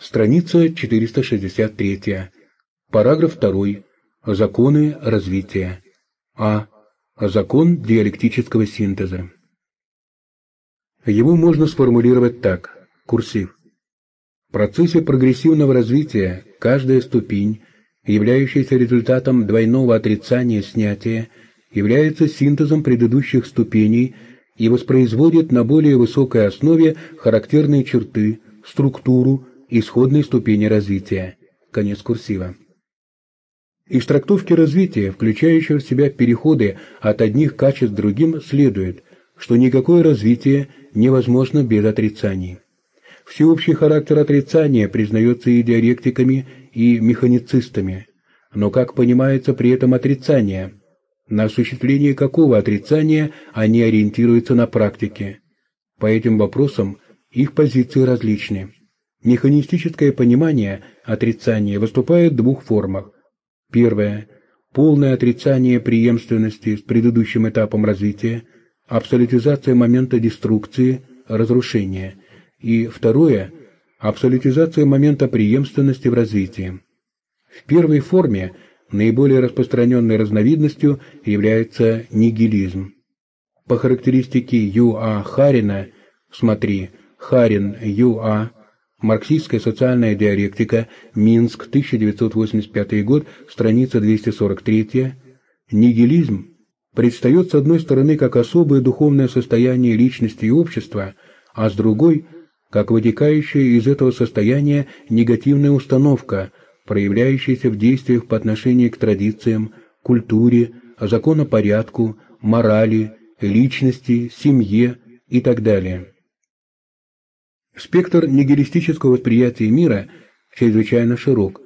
Страница 463. Параграф 2. Законы развития. А. Закон диалектического синтеза. Его можно сформулировать так. Курсив. В процессе прогрессивного развития каждая ступень, являющаяся результатом двойного отрицания снятия, является синтезом предыдущих ступеней и воспроизводит на более высокой основе характерные черты, структуру, исходной ступени развития. Конец курсива. Из трактовки развития, включающего в себя переходы от одних качеств к другим, следует, что никакое развитие невозможно без отрицаний. Всеобщий характер отрицания признается и диалектиками, и механицистами. Но как понимается при этом отрицание? На осуществление какого отрицания они ориентируются на практике? По этим вопросам их позиции различны. Механистическое понимание отрицания выступает в двух формах. Первое – полное отрицание преемственности с предыдущим этапом развития, абсолютизация момента деструкции, разрушения. И второе – абсолютизация момента преемственности в развитии. В первой форме наиболее распространенной разновидностью является нигилизм. По характеристике Ю.А. Харина, смотри, Харин Ю.А., Марксистская социальная диалектика, Минск, 1985 год, страница 243. Нигилизм предстает с одной стороны как особое духовное состояние личности и общества, а с другой – как вытекающая из этого состояния негативная установка, проявляющаяся в действиях по отношению к традициям, культуре, законопорядку, морали, личности, семье и так далее. Спектр нигилистического восприятия мира чрезвычайно широк.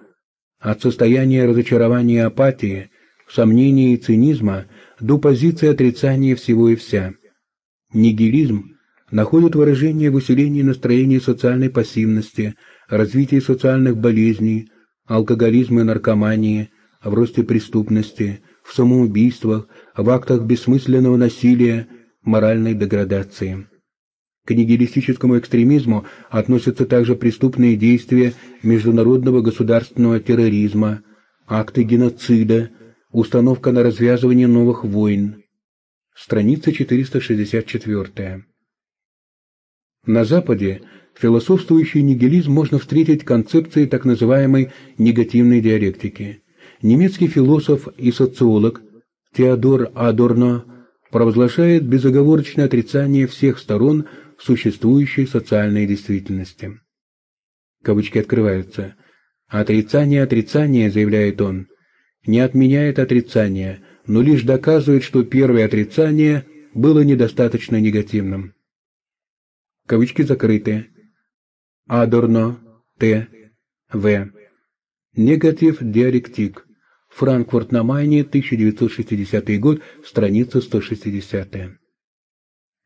От состояния разочарования и апатии, сомнения и цинизма до позиции отрицания всего и вся. Нигилизм находит выражение в усилении настроения социальной пассивности, развитии социальных болезней, алкоголизма и наркомании, в росте преступности, в самоубийствах, в актах бессмысленного насилия, моральной деградации. К нигилистическому экстремизму относятся также преступные действия международного государственного терроризма, акты геноцида, установка на развязывание новых войн. Страница 464. На Западе философствующий нигилизм можно встретить концепции так называемой негативной диалектики. Немецкий философ и социолог Теодор Адорно провозглашает безоговорочное отрицание всех сторон существующей социальной действительности. Кавычки открываются. Отрицание отрицания, заявляет он, не отменяет отрицание, но лишь доказывает, что первое отрицание было недостаточно негативным. Кавычки закрыты. Адорно, Т. В. Негатив диалектик. Франкфурт на Майне, 1960 год, страница 160.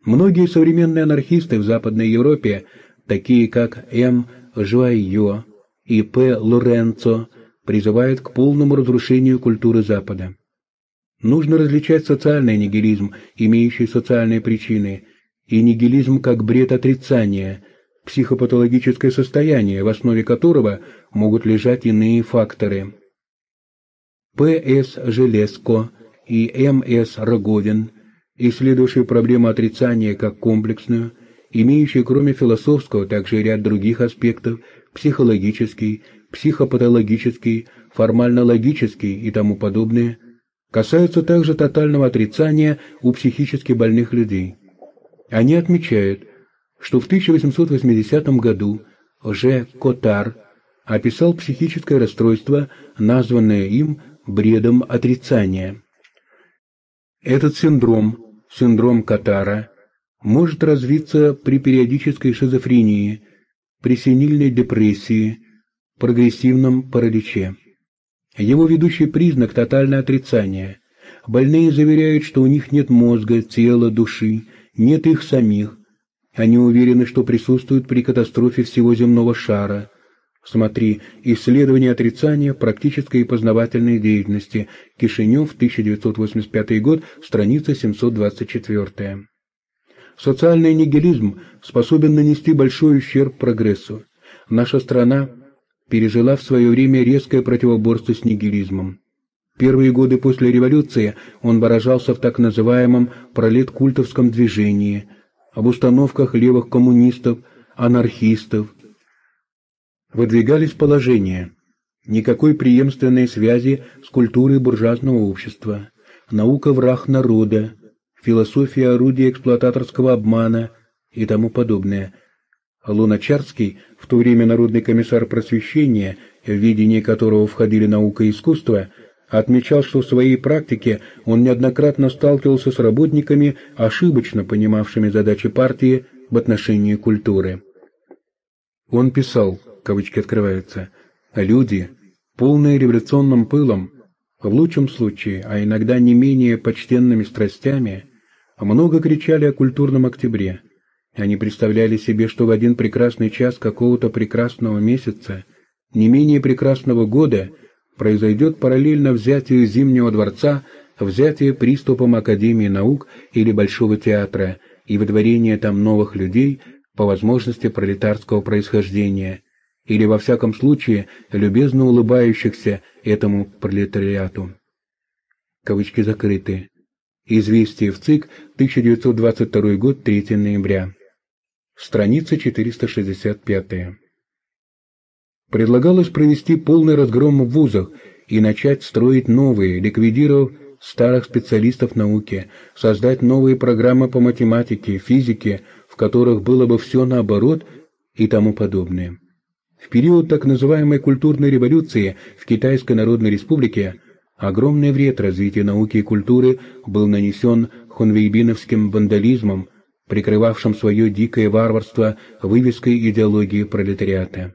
Многие современные анархисты в Западной Европе, такие как М. Жуайо и П. Лоренцо, призывают к полному разрушению культуры Запада. Нужно различать социальный нигилизм, имеющий социальные причины, и нигилизм как бред отрицания, психопатологическое состояние, в основе которого могут лежать иные факторы. П. С. Железко и М. С. Роговин – исследовавший проблему отрицания как комплексную, имеющий кроме философского также ряд других аспектов – психологический, психопатологический, формально-логический и тому подобное, касаются также тотального отрицания у психически больных людей. Они отмечают, что в 1880 году Ж. Котар описал психическое расстройство, названное им бредом отрицания. Этот синдром синдром Катара может развиться при периодической шизофрении, при сенильной депрессии, прогрессивном параличе. Его ведущий признак – тотальное отрицание. Больные заверяют, что у них нет мозга, тела, души, нет их самих. Они уверены, что присутствуют при катастрофе всего земного шара – Смотри «Исследование отрицания практической и познавательной деятельности. Кишинев, 1985 год, страница 724». Социальный нигилизм способен нанести большой ущерб прогрессу. Наша страна пережила в свое время резкое противоборство с нигилизмом. Первые годы после революции он выражался в так называемом пролеткультовском движении, об установках левых коммунистов, анархистов. Выдвигались положения никакой преемственной связи с культурой буржуазного общества, наука враг народа, философия орудия эксплуататорского обмана и тому подобное. Луначарский, в то время народный комиссар просвещения, в видении которого входили наука и искусство, отмечал, что в своей практике он неоднократно сталкивался с работниками, ошибочно понимавшими задачи партии в отношении культуры. Он писал, кавычки открываются, «Люди, полные революционным пылом, в лучшем случае, а иногда не менее почтенными страстями, много кричали о культурном октябре. Они представляли себе, что в один прекрасный час какого-то прекрасного месяца, не менее прекрасного года – произойдет параллельно взятию Зимнего дворца, взятие приступом Академии наук или Большого театра и выдворение там новых людей, по возможности пролетарского происхождения, или во всяком случае любезно улыбающихся этому пролетариату. Кавычки закрыты. Известие в ЦИК, 1922 год, 3 ноября. Страница 465. Предлагалось провести полный разгром в вузах и начать строить новые, ликвидировав старых специалистов науки, создать новые программы по математике, физике, в которых было бы все наоборот и тому подобное. В период так называемой культурной революции в Китайской Народной Республике огромный вред развитию науки и культуры был нанесен хунвейбиновским вандализмом, прикрывавшим свое дикое варварство вывеской идеологии пролетариата.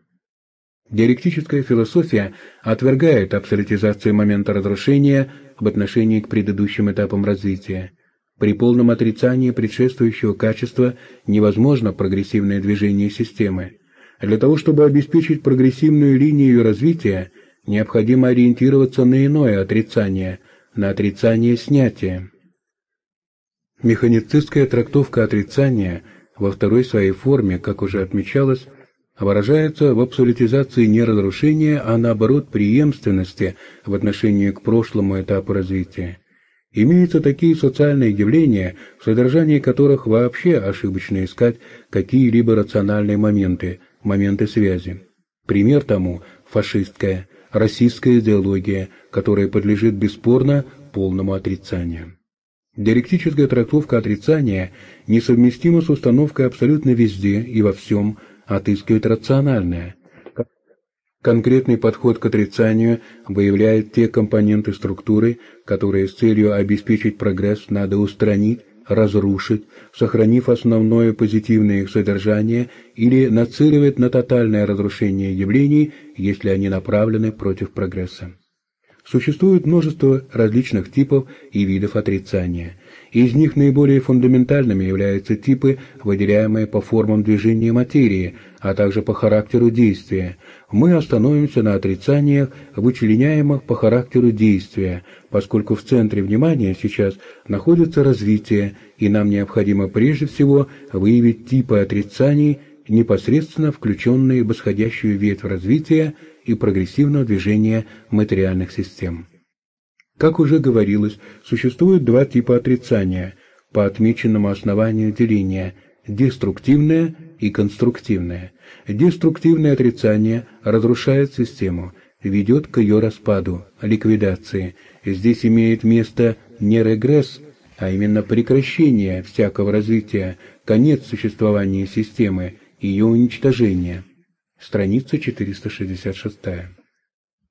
Диалектическая философия отвергает абсолютизацию момента разрушения в отношении к предыдущим этапам развития. При полном отрицании предшествующего качества невозможно прогрессивное движение системы. Для того, чтобы обеспечить прогрессивную линию развития, необходимо ориентироваться на иное отрицание, на отрицание снятия. Механицистская трактовка отрицания во второй своей форме, как уже отмечалось, выражается в абсолютизации не разрушения, а наоборот преемственности в отношении к прошлому этапу развития. Имеются такие социальные явления, в содержании которых вообще ошибочно искать какие-либо рациональные моменты, моменты связи. Пример тому – фашистская, российская идеология, которая подлежит бесспорно полному отрицанию. Диалектическая трактовка отрицания несовместима с установкой абсолютно везде и во всем – отыскивать рациональное. Конкретный подход к отрицанию выявляет те компоненты структуры, которые с целью обеспечить прогресс надо устранить, разрушить, сохранив основное позитивное их содержание или нацеливать на тотальное разрушение явлений, если они направлены против прогресса. Существует множество различных типов и видов отрицания. Из них наиболее фундаментальными являются типы, выделяемые по формам движения материи, а также по характеру действия. Мы остановимся на отрицаниях, вычленяемых по характеру действия, поскольку в центре внимания сейчас находится развитие, и нам необходимо прежде всего выявить типы отрицаний, непосредственно включенные в восходящую ветвь развития и прогрессивного движения материальных систем. Как уже говорилось, существует два типа отрицания по отмеченному основанию деления – деструктивное и конструктивное. Деструктивное отрицание разрушает систему, ведет к ее распаду, ликвидации. Здесь имеет место не регресс, а именно прекращение всякого развития, конец существования системы, ее уничтожение. Страница 466.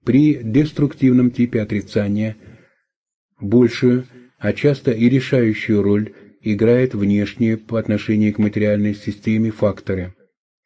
При деструктивном типе отрицания – Большую, а часто и решающую роль играет внешние по отношению к материальной системе факторы.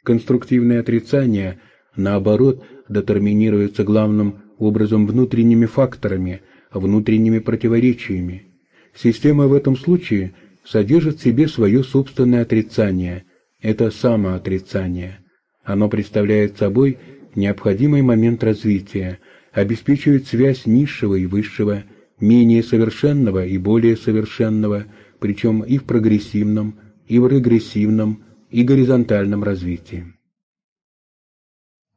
Конструктивное отрицание, наоборот, детерминируется главным образом внутренними факторами, внутренними противоречиями. Система в этом случае содержит в себе свое собственное отрицание. Это самоотрицание. Оно представляет собой необходимый момент развития, обеспечивает связь низшего и высшего, менее совершенного и более совершенного, причем и в прогрессивном, и в регрессивном, и горизонтальном развитии.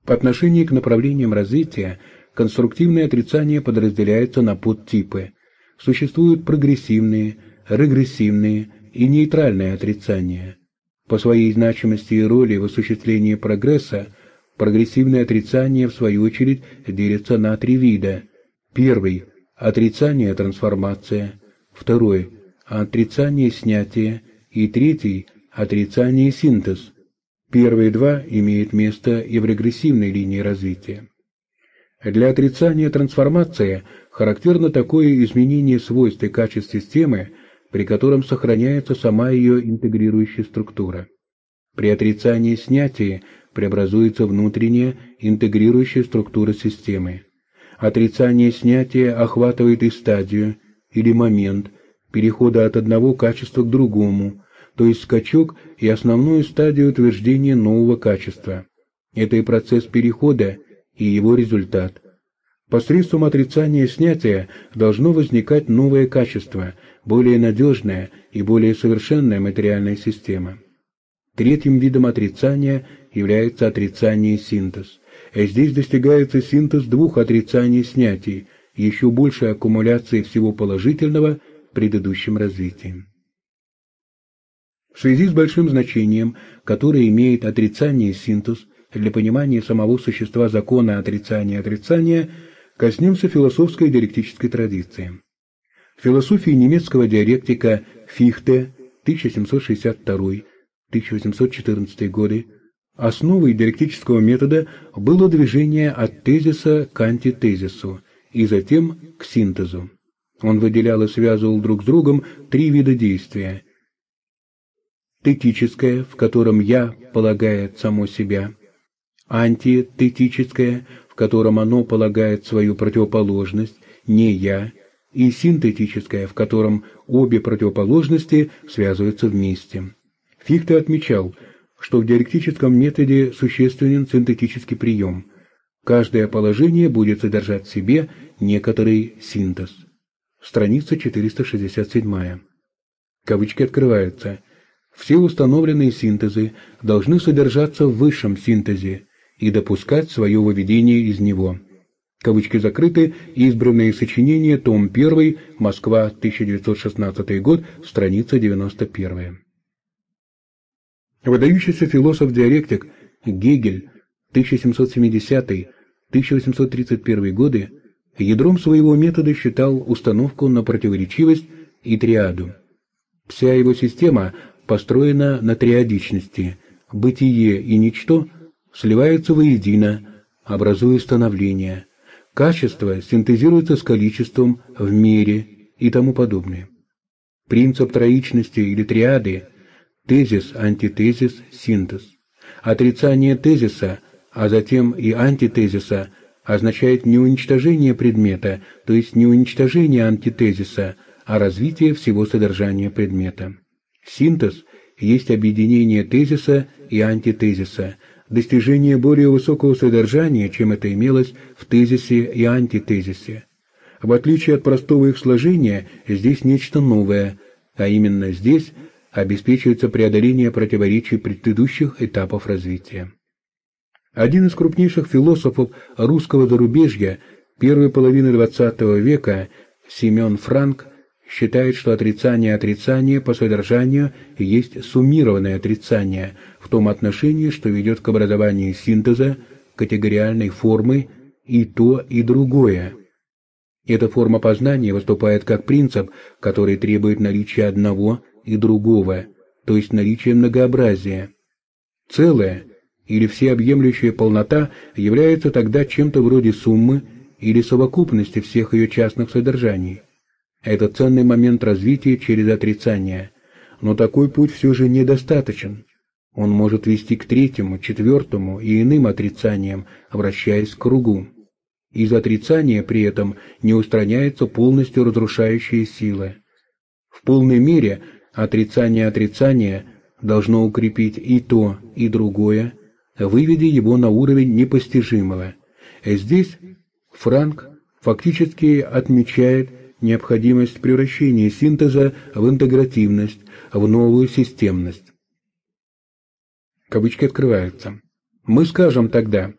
В отношении к направлениям развития конструктивное отрицание подразделяется на подтипы. Существуют прогрессивные, регрессивные и нейтральные отрицания. По своей значимости и роли в осуществлении прогресса прогрессивное отрицание, в свою очередь, делится на три вида. Первый – отрицание трансформация, второй – отрицание снятия и третий – отрицание синтез. Первые два имеют место и в регрессивной линии развития. Для отрицания трансформации характерно такое изменение свойств и качеств системы, при котором сохраняется сама ее интегрирующая структура. При отрицании снятия преобразуется внутренняя интегрирующая структура системы. Отрицание снятия охватывает и стадию, или момент, перехода от одного качества к другому, то есть скачок и основную стадию утверждения нового качества. Это и процесс перехода, и его результат. Посредством отрицания снятия должно возникать новое качество, более надежная и более совершенная материальная система. Третьим видом отрицания является отрицание синтез. И здесь достигается синтез двух отрицаний снятий, еще большей аккумуляции всего положительного предыдущим развитием. В связи с большим значением, которое имеет отрицание синтез для понимания самого существа закона отрицания отрицания, коснемся философской диалектической традиции. В философии немецкого диалектика Фихте 1762-1814 годы основой диалектического метода было движение от тезиса к антитезису и затем к синтезу. Он выделял и связывал друг с другом три вида действия. Тетическое, в котором «я» полагает само себя, антитетическое, в котором оно полагает свою противоположность, не «я», и синтетическое, в котором обе противоположности связываются вместе. Фихте отмечал, что в диалектическом методе существенен синтетический прием. Каждое положение будет содержать в себе некоторый синтез. Страница 467. Кавычки открываются. Все установленные синтезы должны содержаться в высшем синтезе и допускать свое выведение из него. Кавычки закрыты. Избранные сочинения. Том 1. Москва. 1916 год. Страница 91. Выдающийся философ-диалектик Гегель 1770-1831 годы ядром своего метода считал установку на противоречивость и триаду. Вся его система построена на триадичности. Бытие и ничто сливаются воедино, образуя становление. Качество синтезируется с количеством в мере и тому подобное. Принцип троичности или триады – тезис, антитезис, синтез. Отрицание тезиса, а затем и антитезиса означает не уничтожение предмета, то есть не уничтожение антитезиса, а развитие всего содержания предмета. Синтез есть объединение тезиса и антитезиса, достижение более высокого содержания, чем это имелось в тезисе и антитезисе. В отличие от простого их сложения, здесь нечто новое, а именно здесь обеспечивается преодоление противоречий предыдущих этапов развития. Один из крупнейших философов русского зарубежья первой половины XX века, Семен Франк, считает, что отрицание отрицания по содержанию есть суммированное отрицание в том отношении, что ведет к образованию синтеза, категориальной формы и то, и другое. Эта форма познания выступает как принцип, который требует наличия одного и другого, то есть наличия многообразия. Целое или всеобъемлющая полнота является тогда чем-то вроде суммы или совокупности всех ее частных содержаний. Это ценный момент развития через отрицание, но такой путь все же недостаточен. Он может вести к третьему, четвертому и иным отрицаниям, обращаясь к кругу. Из отрицания при этом не устраняется полностью разрушающая сила. В полной мере отрицание отрицания должно укрепить и то, и другое, выведя его на уровень непостижимого. Здесь Франк фактически отмечает необходимость превращения синтеза в интегративность, в новую системность. Кавычки открываются. Мы скажем тогда,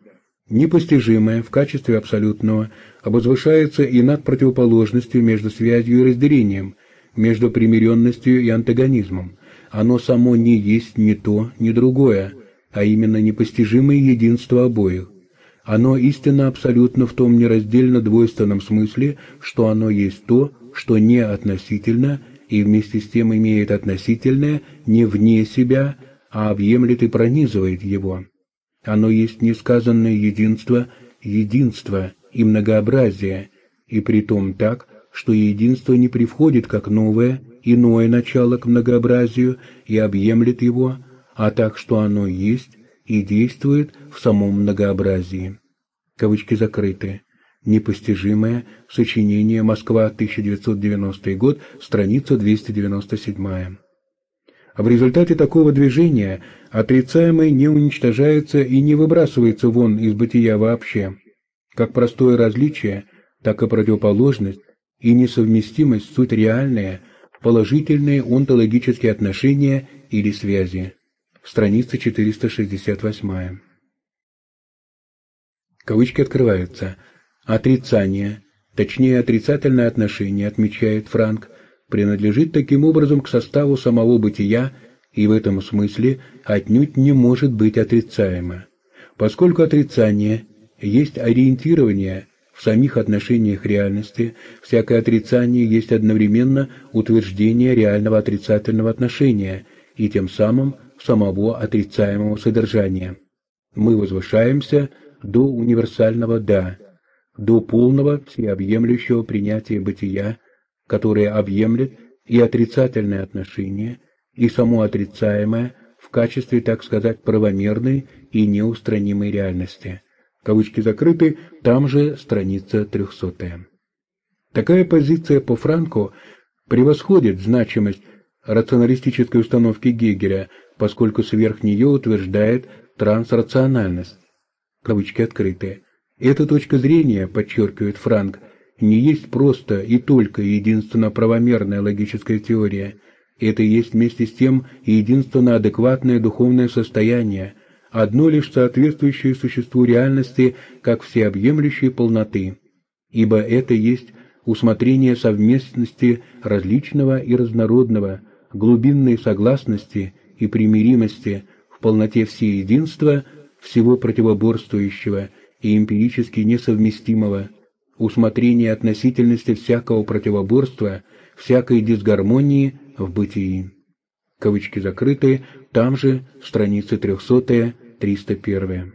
Непостижимое в качестве абсолютного обозвышается и над противоположностью между связью и разделением, между примиренностью и антагонизмом. Оно само не есть ни то, ни другое, а именно непостижимое единство обоих. Оно истинно абсолютно в том нераздельно двойственном смысле, что оно есть то, что не относительно и вместе с тем имеет относительное не вне себя, а объемлет и пронизывает его. Оно есть несказанное единство, единство и многообразие, и притом так, что единство не приходит как новое, иное начало к многообразию и объемлет его, а так, что оно есть и действует в самом многообразии. Кавычки закрыты. Непостижимое. Сочинение. Москва, 1990 год. Страница 297. В результате такого движения отрицаемое не уничтожается и не выбрасывается вон из бытия вообще. Как простое различие, так и противоположность и несовместимость суть реальные, положительные онтологические отношения или связи. Страница 468. Кавычки открываются. Отрицание, точнее отрицательное отношение, отмечает Франк, принадлежит таким образом к составу самого бытия и в этом смысле отнюдь не может быть отрицаемо. Поскольку отрицание есть ориентирование в самих отношениях реальности, всякое отрицание есть одновременно утверждение реального отрицательного отношения и тем самым самого отрицаемого содержания. Мы возвышаемся до универсального «да», до полного всеобъемлющего принятия бытия, которое объемлет и отрицательное отношение, и само отрицаемое в качестве, так сказать, правомерной и неустранимой реальности. Кавычки закрыты, там же страница 300. Такая позиция по Франку превосходит значимость рационалистической установки Гегеля, поскольку сверх нее утверждает трансрациональность кавычки открытые. Эта точка зрения, подчеркивает Франк, не есть просто и только единственно правомерная логическая теория. Это есть вместе с тем единственно адекватное духовное состояние, одно лишь соответствующее существу реальности как всеобъемлющей полноты. Ибо это есть усмотрение совместности различного и разнородного, глубинной согласности и примиримости в полноте всеединства – всего противоборствующего и эмпирически несовместимого, усмотрение относительности всякого противоборства, всякой дисгармонии в бытии. Кавычки закрыты, там же страницы 300-301.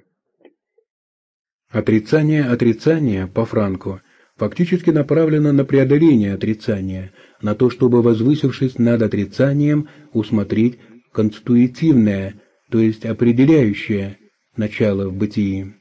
Отрицание отрицания по Франку фактически направлено на преодоление отрицания, на то, чтобы, возвысившись над отрицанием, усмотреть конституитивное, то есть определяющее, начало в бытии.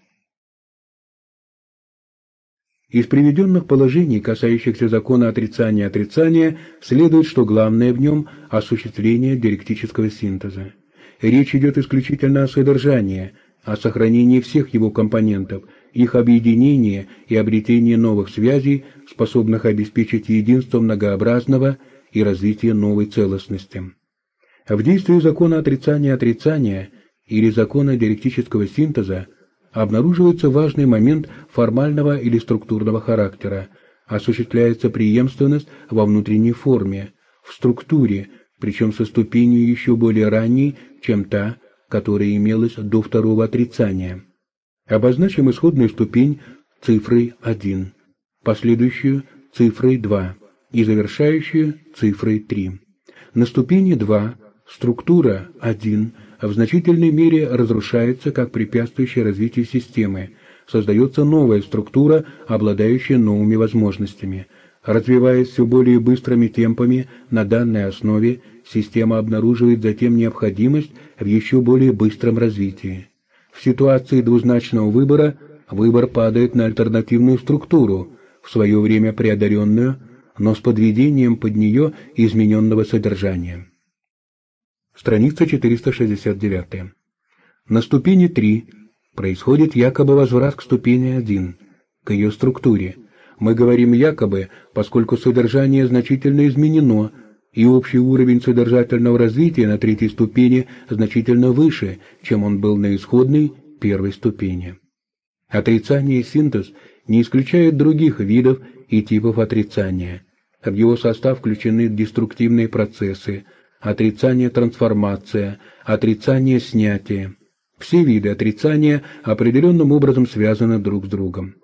Из приведенных положений, касающихся закона отрицания отрицания, следует, что главное в нем – осуществление диалектического синтеза. Речь идет исключительно о содержании, о сохранении всех его компонентов, их объединении и обретении новых связей, способных обеспечить единство многообразного и развитие новой целостности. В действии закона отрицания отрицания – или закона диалектического синтеза обнаруживается важный момент формального или структурного характера, осуществляется преемственность во внутренней форме, в структуре, причем со ступенью еще более ранней, чем та, которая имелась до второго отрицания. Обозначим исходную ступень цифрой 1, последующую цифрой 2 и завершающую цифрой 3. На ступени 2 структура 1 в значительной мере разрушается как препятствующее развитию системы, создается новая структура, обладающая новыми возможностями. Развиваясь все более быстрыми темпами на данной основе, система обнаруживает затем необходимость в еще более быстром развитии. В ситуации двузначного выбора выбор падает на альтернативную структуру, в свое время преодоленную, но с подведением под нее измененного содержания. Страница 469. На ступени 3 происходит якобы возврат к ступени 1, к ее структуре. Мы говорим якобы, поскольку содержание значительно изменено, и общий уровень содержательного развития на третьей ступени значительно выше, чем он был на исходной первой ступени. Отрицание и синтез не исключают других видов и типов отрицания. В его состав включены деструктивные процессы, отрицание трансформация, отрицание снятие. Все виды отрицания определенным образом связаны друг с другом.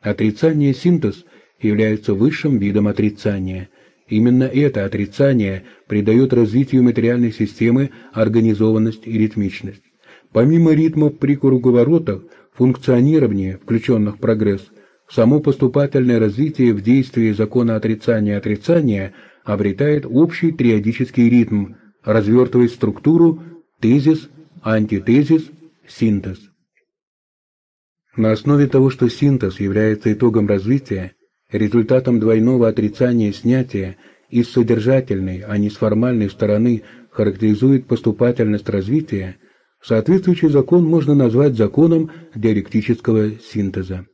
Отрицание синтез является высшим видом отрицания. Именно это отрицание придает развитию материальной системы организованность и ритмичность. Помимо ритмов при круговоротах, функционирования, включенных в прогресс, само поступательное развитие в действии закона отрицания-отрицания обретает общий триодический ритм, развертывая структуру тезис, антитезис, синтез. На основе того, что синтез является итогом развития, результатом двойного отрицания снятия и с содержательной, а не с формальной стороны характеризует поступательность развития, соответствующий закон можно назвать законом диалектического синтеза.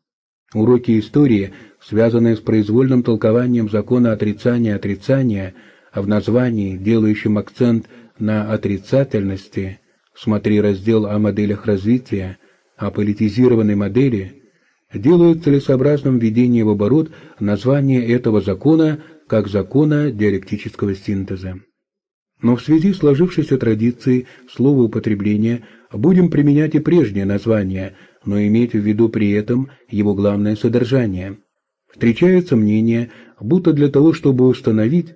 Уроки истории, связанные с произвольным толкованием закона отрицания-отрицания, а в названии, делающем акцент на отрицательности, смотри раздел о моделях развития, о политизированной модели, делают целесообразным введение в оборот название этого закона как закона диалектического синтеза. Но в связи с сложившейся традицией словоупотребления будем применять и прежнее название, но иметь в виду при этом его главное содержание. Встречается мнение, будто для того, чтобы установить,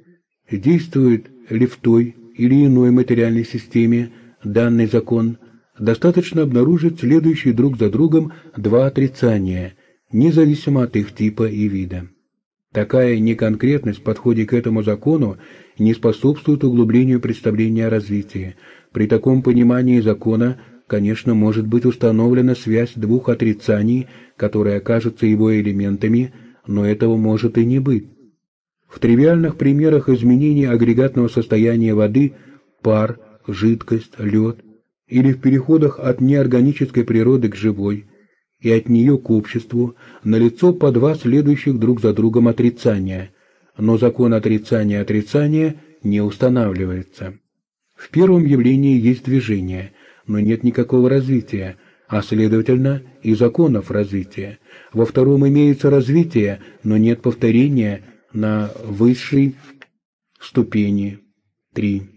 действует ли в той или иной материальной системе данный закон, достаточно обнаружить следующие друг за другом два отрицания, независимо от их типа и вида. Такая неконкретность в подходе к этому закону не способствует углублению представления о развитии. При таком понимании закона, конечно, может быть установлена связь двух отрицаний, которые окажутся его элементами, но этого может и не быть. В тривиальных примерах изменения агрегатного состояния воды – пар, жидкость, лед – или в переходах от неорганической природы к живой и от нее к обществу налицо по два следующих друг за другом отрицания, но закон отрицания отрицания не устанавливается. В первом явлении есть движение, но нет никакого развития, а следовательно и законов развития. Во втором имеется развитие, но нет повторения на высшей ступени 3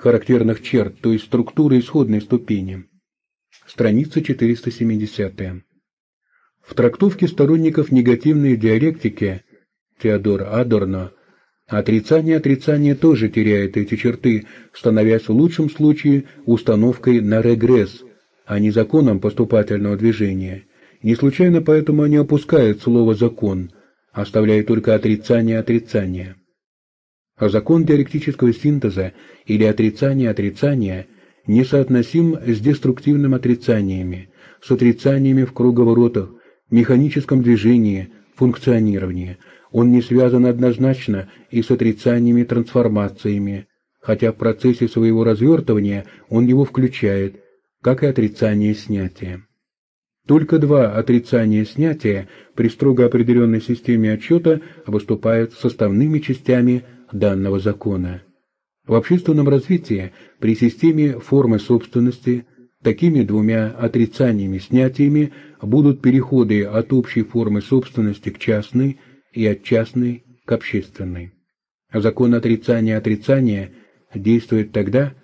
характерных черт, то есть структуры исходной ступени. Страница 470. В трактовке сторонников негативной диалектики Теодор Адорно отрицание отрицания тоже теряет эти черты, становясь в лучшем случае установкой на регресс, а не законом поступательного движения. Не случайно поэтому они опускают слово «закон», оставляя только отрицание отрицания. А закон диалектического синтеза или отрицание отрицания несоотносим с деструктивными отрицаниями, с отрицаниями в круговоротах, механическом движении, функционировании. Он не связан однозначно и с отрицаниями трансформациями, хотя в процессе своего развертывания он его включает, как и отрицание снятия. Только два отрицания снятия при строго определенной системе отчета выступают составными частями данного закона. В общественном развитии при системе формы собственности такими двумя отрицаниями-снятиями будут переходы от общей формы собственности к частной и от частной к общественной. Закон отрицания-отрицания действует тогда,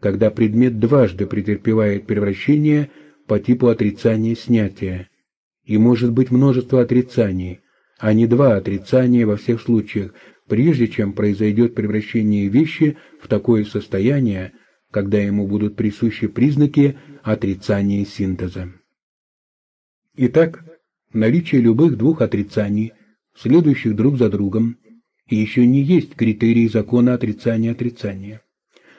когда предмет дважды претерпевает превращение по типу отрицания-снятия, и может быть множество отрицаний, а не два отрицания во всех случаях, прежде чем произойдет превращение вещи в такое состояние, когда ему будут присущи признаки отрицания синтеза. Итак, наличие любых двух отрицаний, следующих друг за другом, еще не есть критерий закона отрицания-отрицания.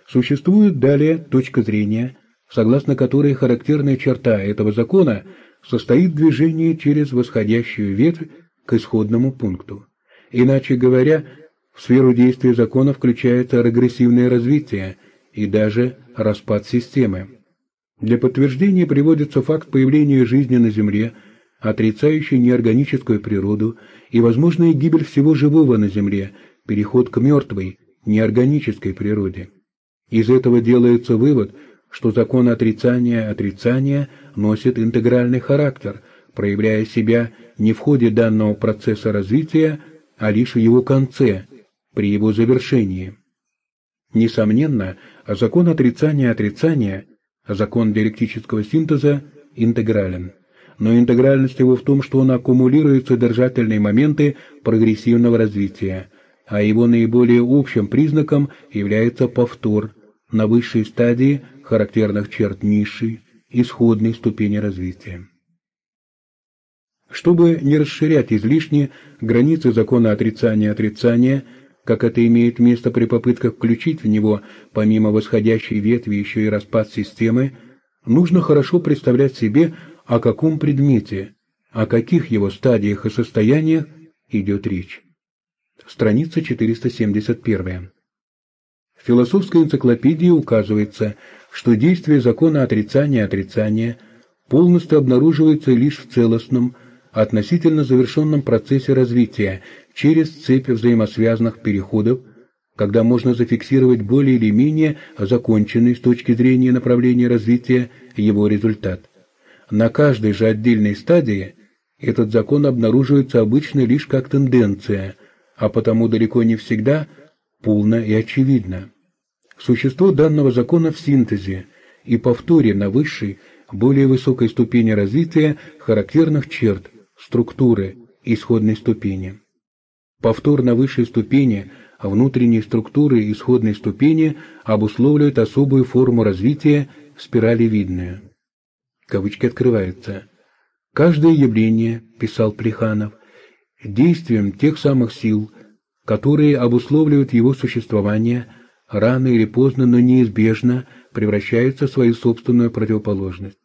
Существует далее точка зрения, согласно которой характерная черта этого закона состоит в движении через восходящую ветвь к исходному пункту. Иначе говоря, в сферу действия закона включается регрессивное развитие и даже распад системы. Для подтверждения приводится факт появления жизни на Земле, отрицающий неорганическую природу и возможная гибель всего живого на Земле, переход к мертвой, неорганической природе. Из этого делается вывод, что закон отрицания отрицания носит интегральный характер, проявляя себя не в ходе данного процесса развития, а лишь в его конце, при его завершении. Несомненно, закон отрицания отрицания, закон диалектического синтеза интегрален. Но интегральность его в том, что он аккумулирует содержательные моменты прогрессивного развития, а его наиболее общим признаком является повтор на высшей стадии характерных черт низшей, исходной ступени развития. Чтобы не расширять излишне границы закона отрицания отрицания, как это имеет место при попытках включить в него, помимо восходящей ветви, еще и распад системы, нужно хорошо представлять себе, о каком предмете, о каких его стадиях и состояниях идет речь. Страница 471. В философской энциклопедии указывается, что действие закона отрицания отрицания полностью обнаруживается лишь в целостном, относительно завершенном процессе развития через цепь взаимосвязанных переходов, когда можно зафиксировать более или менее законченный с точки зрения направления развития его результат. На каждой же отдельной стадии этот закон обнаруживается обычно лишь как тенденция, а потому далеко не всегда полно и очевидно. Существо данного закона в синтезе и повторе на высшей, более высокой ступени развития характерных черт, структуры, исходной ступени. Повтор на высшей ступени, а внутренние структуры исходной ступени обусловливают особую форму развития спиралевидную. Кавычки открываются. Каждое явление, писал Плеханов, действием тех самых сил, которые обусловливают его существование, рано или поздно, но неизбежно превращается в свою собственную противоположность.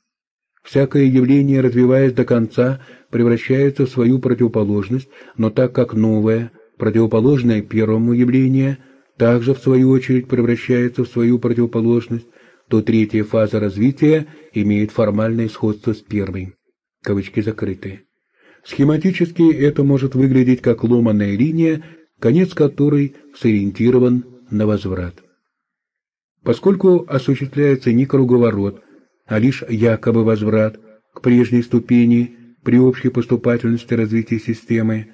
Всякое явление, развиваясь до конца, превращается в свою противоположность, но так как новое, противоположное первому явлению, также в свою очередь превращается в свою противоположность, то третья фаза развития имеет формальное сходство с первой. Кавычки закрыты. Схематически это может выглядеть как ломаная линия, конец которой сориентирован на возврат. Поскольку осуществляется не круговорот, а лишь якобы возврат к прежней ступени при общей поступательности развития системы,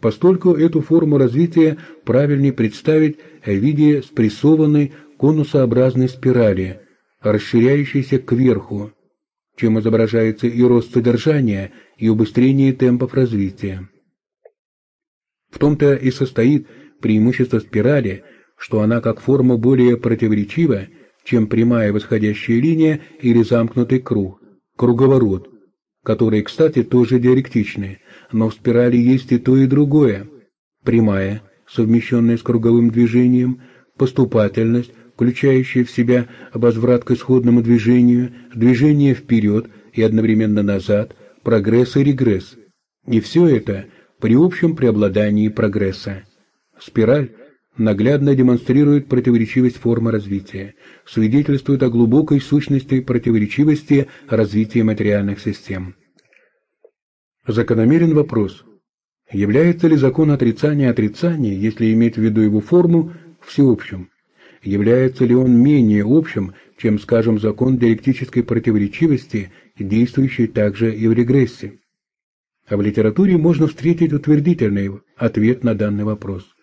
постольку эту форму развития правильнее представить в виде спрессованной конусообразной спирали, расширяющейся кверху, чем изображается и рост содержания, и убыстрение темпов развития. В том-то и состоит преимущество спирали, что она как форма более противоречива, чем прямая восходящая линия или замкнутый круг, круговорот, которые, кстати, тоже диалектичны, но в спирали есть и то, и другое. Прямая, совмещенная с круговым движением, поступательность, включающая в себя возврат к исходному движению, движение вперед и одновременно назад, прогресс и регресс. И все это при общем преобладании прогресса. Спираль наглядно демонстрирует противоречивость формы развития, свидетельствует о глубокой сущности противоречивости развития материальных систем. Закономерен вопрос, является ли закон отрицания отрицания, если иметь в виду его форму, всеобщим? Является ли он менее общим, чем, скажем, закон диалектической противоречивости, действующий также и в регрессе? А в литературе можно встретить утвердительный ответ на данный вопрос.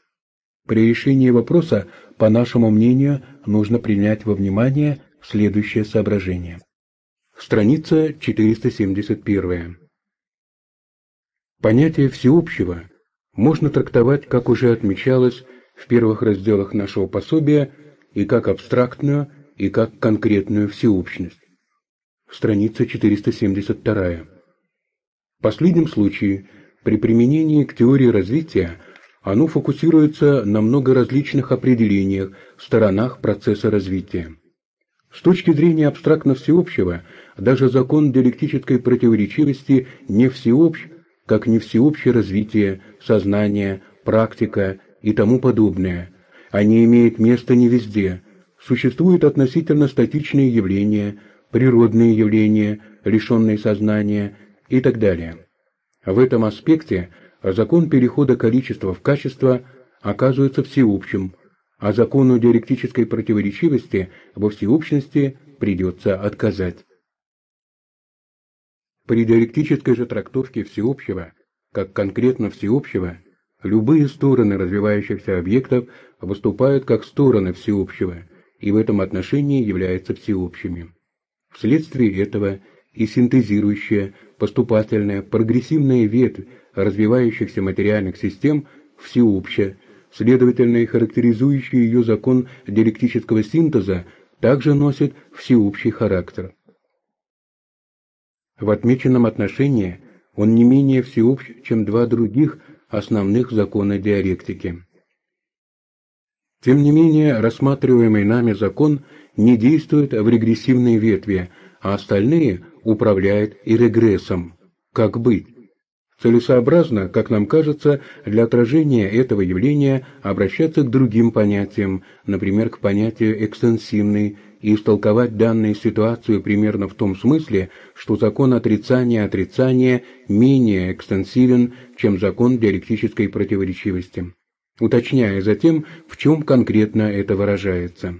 При решении вопроса, по нашему мнению, нужно принять во внимание следующее соображение. Страница 471. Понятие всеобщего можно трактовать, как уже отмечалось в первых разделах нашего пособия, и как абстрактную, и как конкретную всеобщность. Страница 472. В последнем случае, при применении к теории развития, оно фокусируется на много различных определениях, сторонах процесса развития. С точки зрения абстрактно всеобщего, даже закон диалектической противоречивости не всеобщ, как не всеобщее развитие, сознание, практика и тому подобное. Они имеют место не везде. Существуют относительно статичные явления, природные явления, лишенные сознания и так далее. В этом аспекте а закон перехода количества в качество оказывается всеобщим, а закону диалектической противоречивости во всеобщности придется отказать. При диалектической же трактовке всеобщего, как конкретно всеобщего, любые стороны развивающихся объектов выступают как стороны всеобщего и в этом отношении являются всеобщими. Вследствие этого и синтезирующая, поступательная, прогрессивная ветвь развивающихся материальных систем всеобщая, следовательно характеризующий ее закон диалектического синтеза также носит всеобщий характер. В отмеченном отношении он не менее всеобщ, чем два других основных закона диалектики. Тем не менее, рассматриваемый нами закон не действует в регрессивной ветви, а остальные управляет и регрессом. Как быть? Целесообразно, как нам кажется, для отражения этого явления обращаться к другим понятиям, например, к понятию «экстенсивный», и истолковать данную ситуацию примерно в том смысле, что закон отрицания отрицания менее экстенсивен, чем закон диалектической противоречивости, уточняя затем, в чем конкретно это выражается.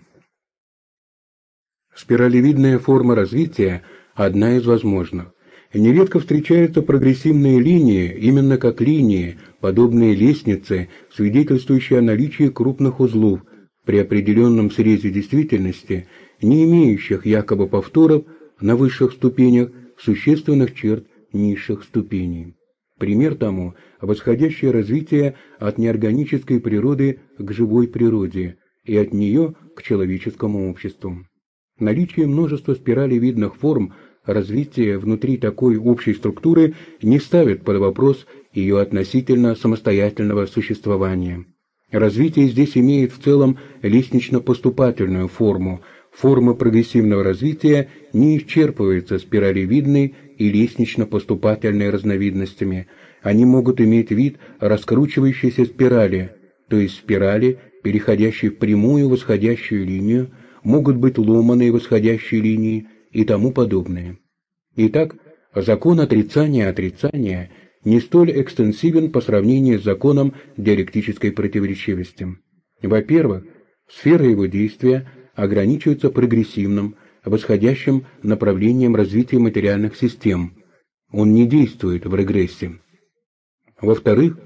Спиралевидная форма развития – одна из возможных. Нередко встречаются прогрессивные линии, именно как линии, подобные лестнице, свидетельствующие о наличии крупных узлов при определенном срезе действительности, не имеющих якобы повторов на высших ступенях существенных черт низших ступеней. Пример тому – восходящее развитие от неорганической природы к живой природе и от нее к человеческому обществу. Наличие множества спиралевидных форм – развитие внутри такой общей структуры не ставит под вопрос ее относительно самостоятельного существования. Развитие здесь имеет в целом лестнично-поступательную форму. Форма прогрессивного развития не исчерпывается спиралевидной и лестнично-поступательной разновидностями. Они могут иметь вид раскручивающейся спирали, то есть спирали, переходящей в прямую восходящую линию, могут быть ломаные восходящие линии, и тому подобное. Итак, закон отрицания отрицания не столь экстенсивен по сравнению с законом диалектической противоречивости. Во-первых, сфера его действия ограничивается прогрессивным, восходящим направлением развития материальных систем. Он не действует в регрессе. Во-вторых,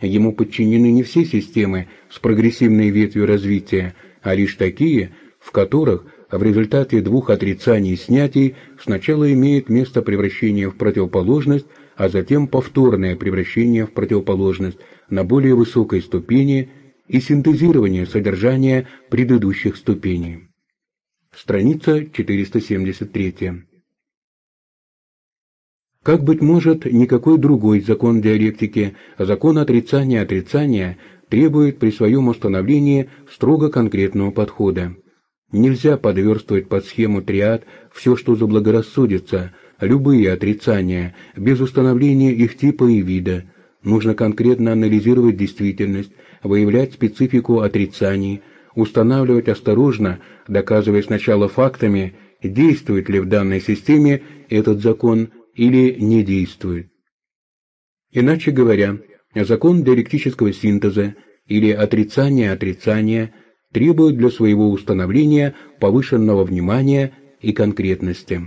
ему подчинены не все системы с прогрессивной ветвью развития, а лишь такие, в которых а в результате двух отрицаний и снятий сначала имеет место превращение в противоположность, а затем повторное превращение в противоположность на более высокой ступени и синтезирование содержания предыдущих ступеней. Страница 473. Как быть может, никакой другой закон диалектики, а закон отрицания-отрицания требует при своем установлении строго конкретного подхода. Нельзя подверстывать под схему триад все, что заблагорассудится, любые отрицания, без установления их типа и вида. Нужно конкретно анализировать действительность, выявлять специфику отрицаний, устанавливать осторожно, доказывая сначала фактами, действует ли в данной системе этот закон или не действует. Иначе говоря, закон диалектического синтеза или отрицание отрицания – требует для своего установления повышенного внимания и конкретности.